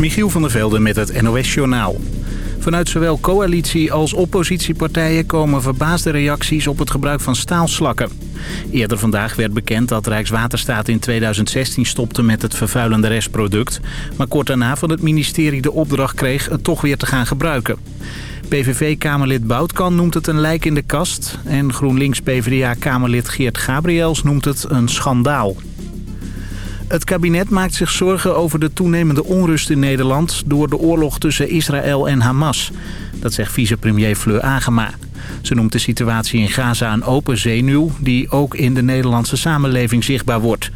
Michiel van der Velde met het NOS-journaal. Vanuit zowel coalitie als oppositiepartijen komen verbaasde reacties op het gebruik van staalslakken. Eerder vandaag werd bekend dat Rijkswaterstaat in 2016 stopte met het vervuilende restproduct. Maar kort daarna van het ministerie de opdracht kreeg het toch weer te gaan gebruiken. PVV-kamerlid Boutkan noemt het een lijk in de kast. En GroenLinks-PVDA-kamerlid Geert Gabriels noemt het een schandaal. Het kabinet maakt zich zorgen over de toenemende onrust in Nederland... door de oorlog tussen Israël en Hamas. Dat zegt vicepremier Fleur Agema. Ze noemt de situatie in Gaza een open zenuw... die ook in de Nederlandse samenleving zichtbaar wordt.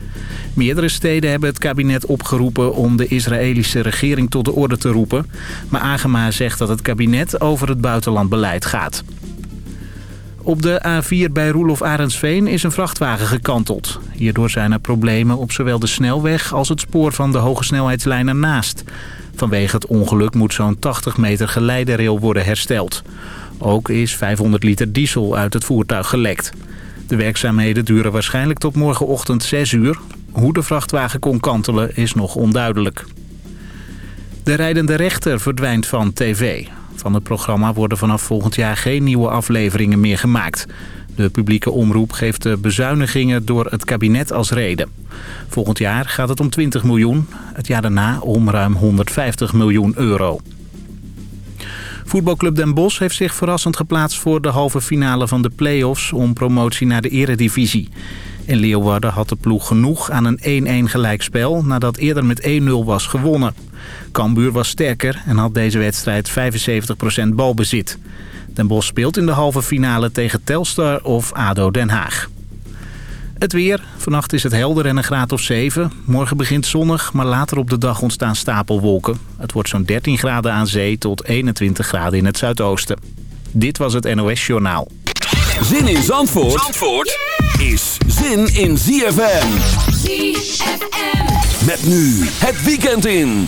Meerdere steden hebben het kabinet opgeroepen om de Israëlische regering tot de orde te roepen. Maar Agema zegt dat het kabinet over het buitenlandbeleid gaat. Op de A4 bij Roelof Arendsveen is een vrachtwagen gekanteld. Hierdoor zijn er problemen op zowel de snelweg als het spoor van de hogesnelheidslijn ernaast. Vanwege het ongeluk moet zo'n 80 meter geleiderrail worden hersteld. Ook is 500 liter diesel uit het voertuig gelekt. De werkzaamheden duren waarschijnlijk tot morgenochtend 6 uur. Hoe de vrachtwagen kon kantelen is nog onduidelijk. De rijdende rechter verdwijnt van tv. Van het programma worden vanaf volgend jaar geen nieuwe afleveringen meer gemaakt. De publieke omroep geeft de bezuinigingen door het kabinet als reden. Volgend jaar gaat het om 20 miljoen, het jaar daarna om ruim 150 miljoen euro. Voetbalclub Den Bosch heeft zich verrassend geplaatst voor de halve finale van de play-offs om promotie naar de eredivisie. In Leeuwarden had de ploeg genoeg aan een 1-1 gelijkspel nadat eerder met 1-0 was gewonnen. Cambuur was sterker en had deze wedstrijd 75% balbezit. Den Bosch speelt in de halve finale tegen Telstar of ADO Den Haag. Het weer. Vannacht is het helder en een graad of 7. Morgen begint zonnig, maar later op de dag ontstaan stapelwolken. Het wordt zo'n 13 graden aan zee tot 21 graden in het zuidoosten. Dit was het NOS Journaal. Zin in Zandvoort, Zandvoort is zin in ZFM. ZFM. Met nu het weekend in.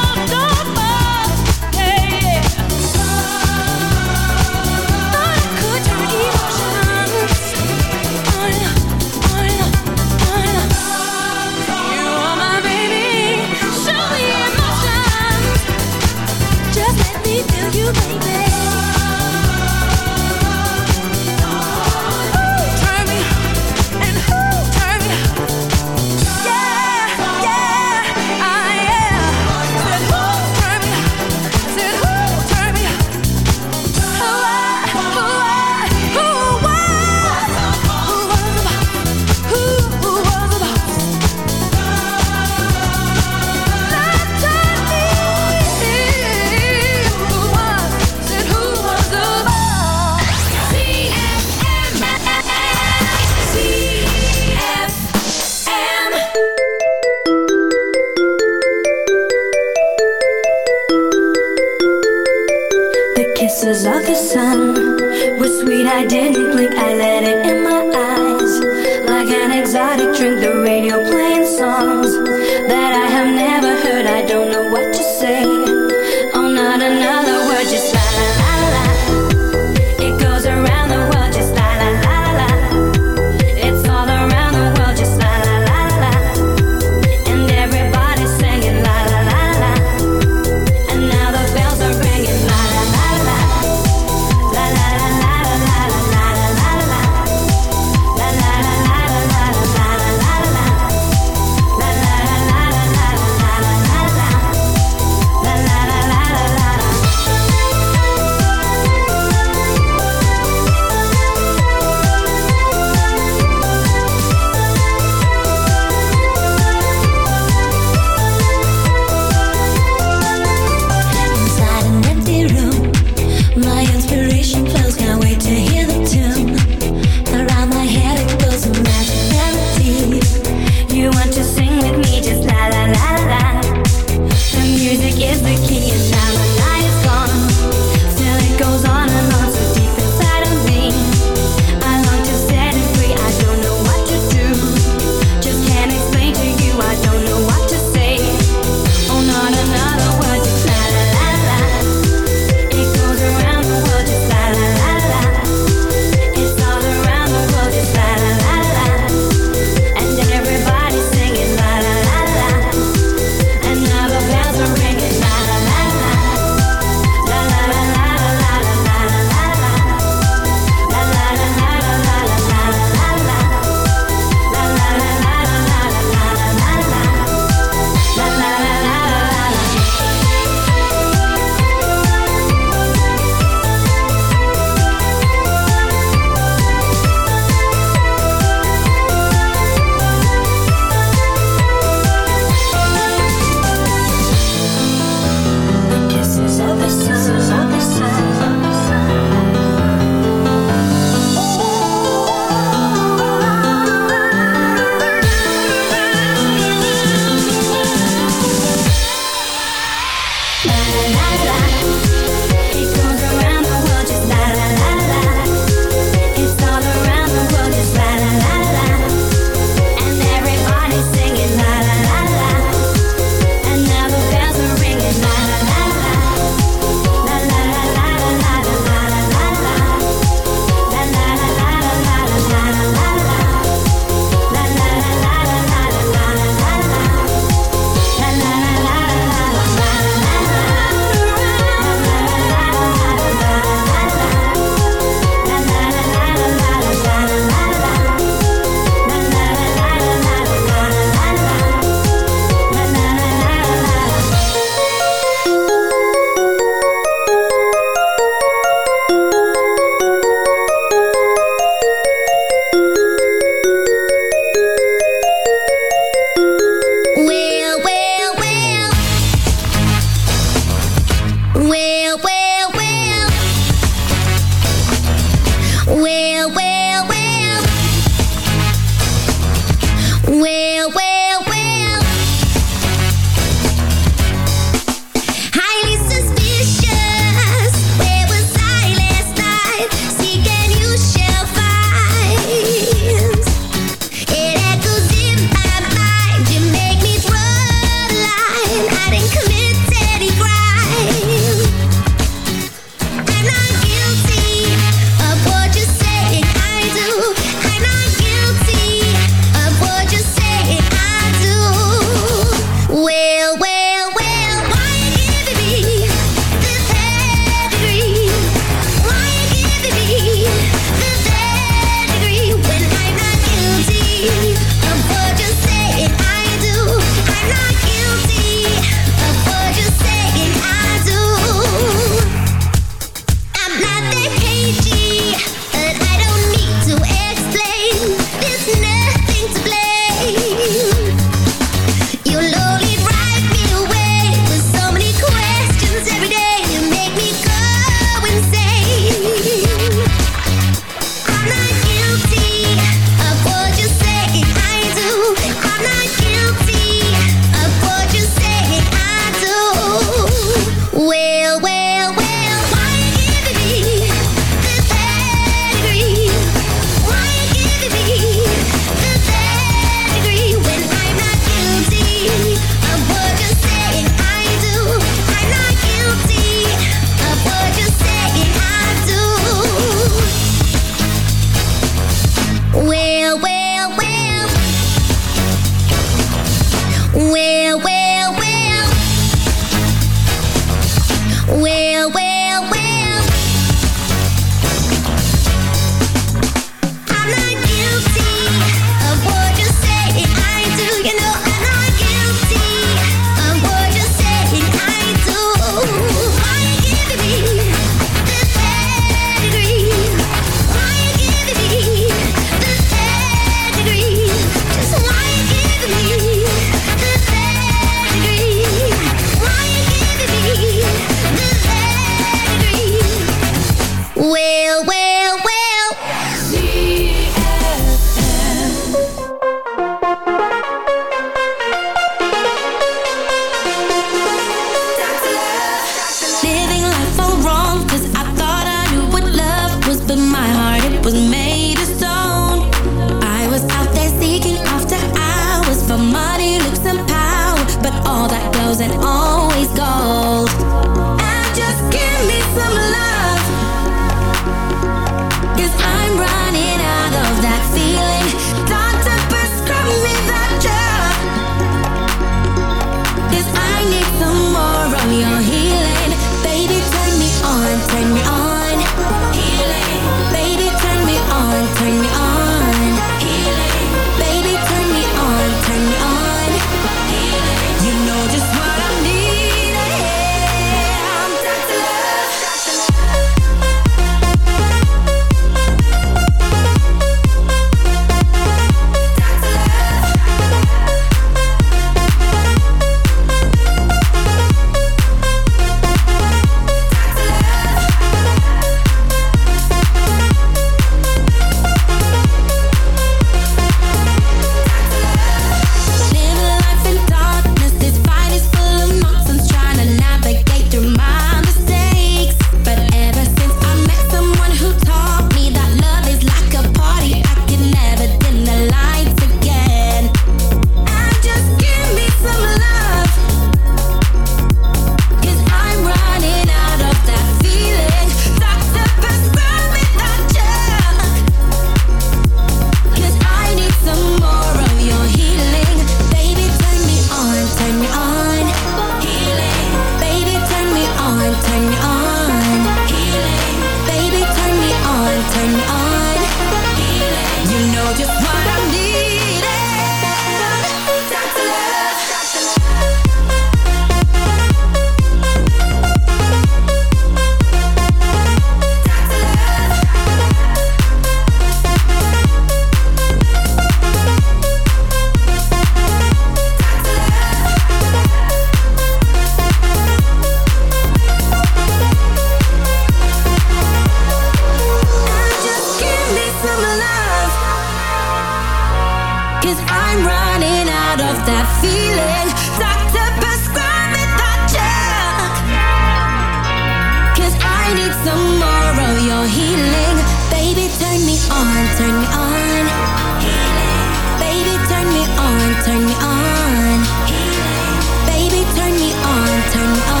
turn on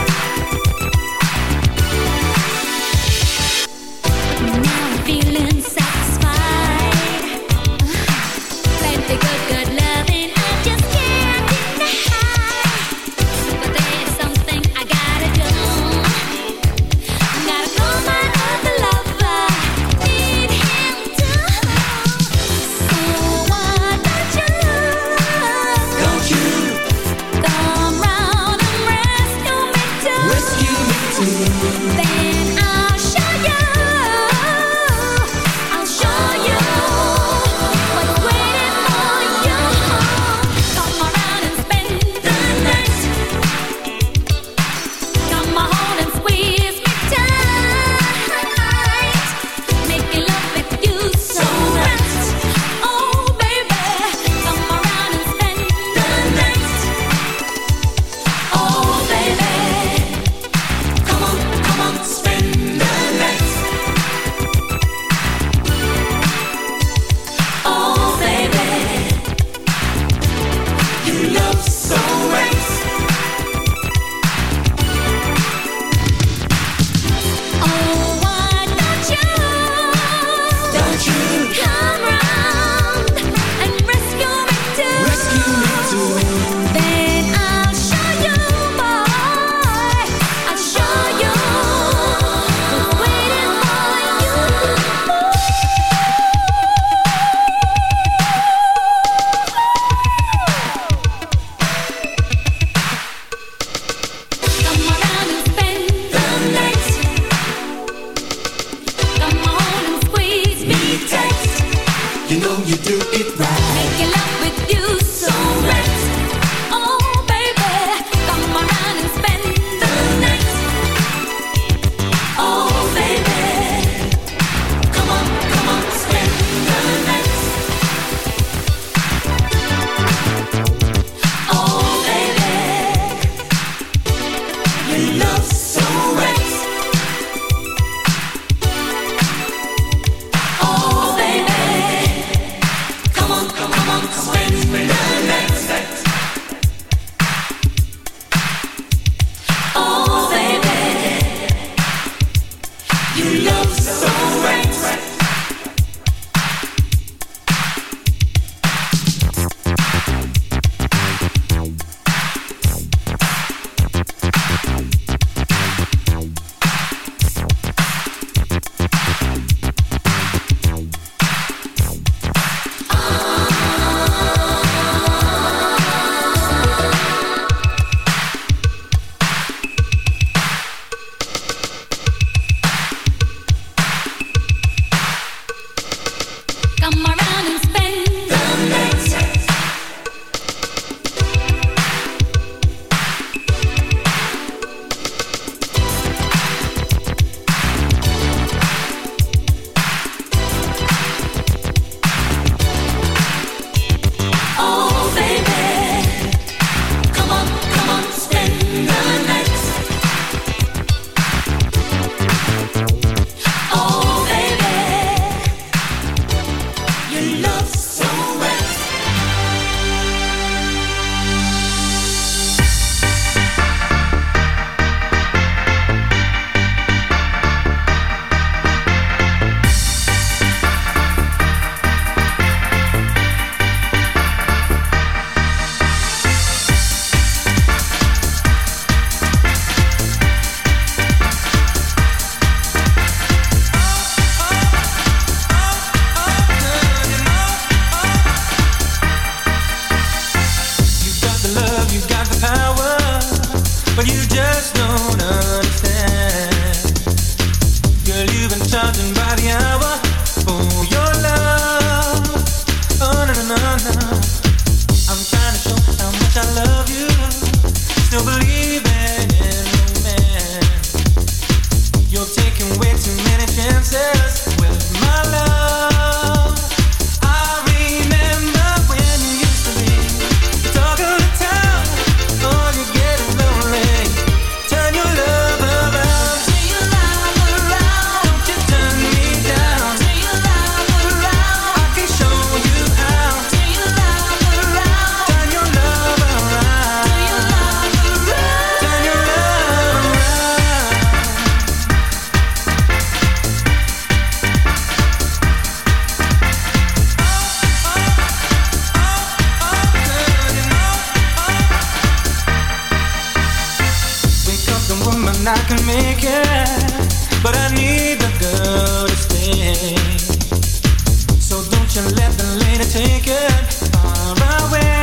But you left the lady taken far away.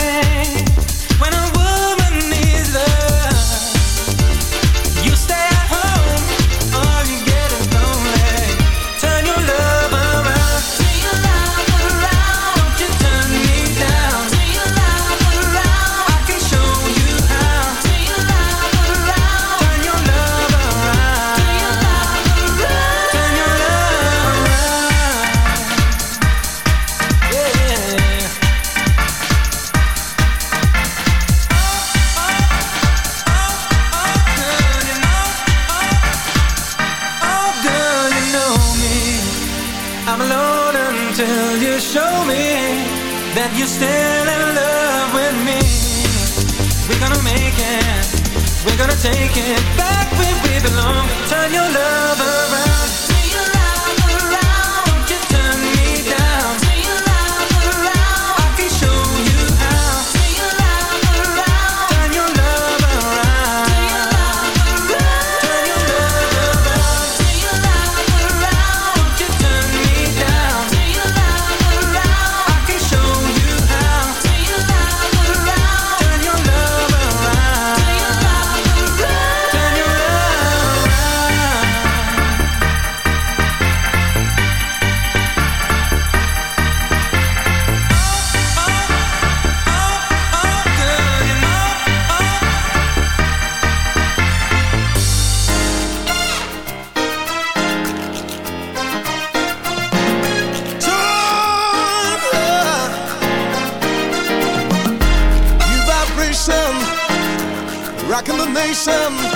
sensations.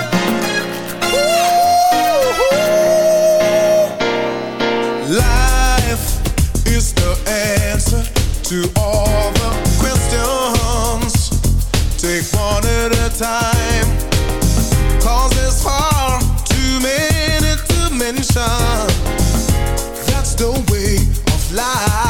Life is the answer to all the questions. Take one at a time. Cause there's far too many to mention. That's the way of life.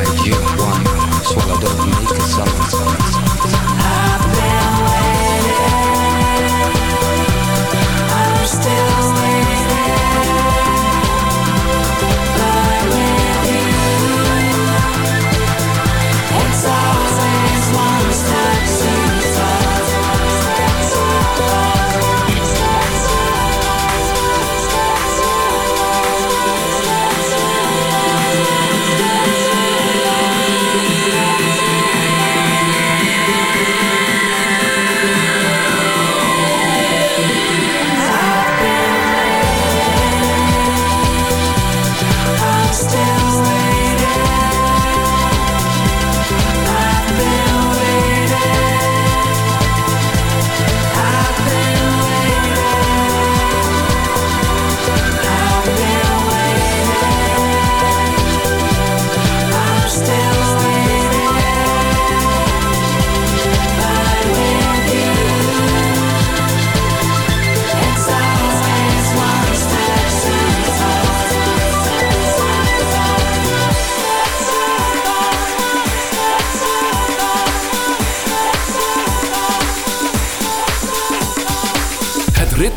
and you one swallowed up a silence.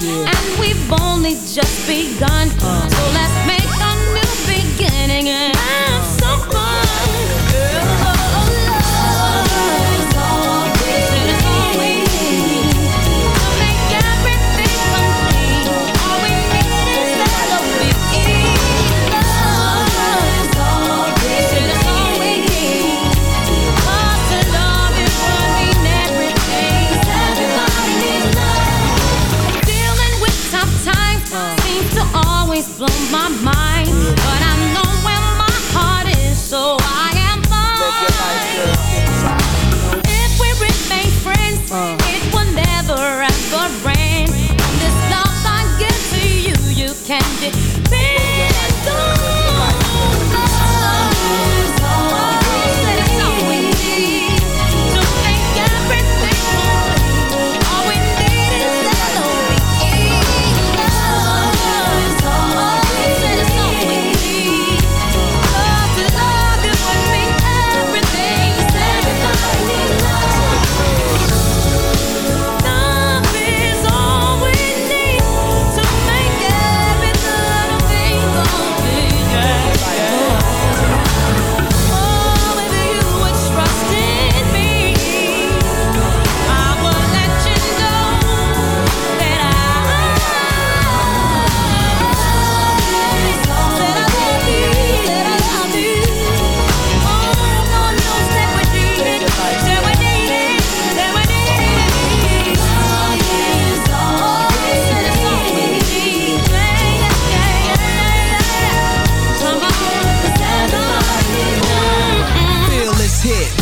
one, and we've only just begun. So